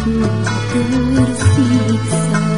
ku tersiksa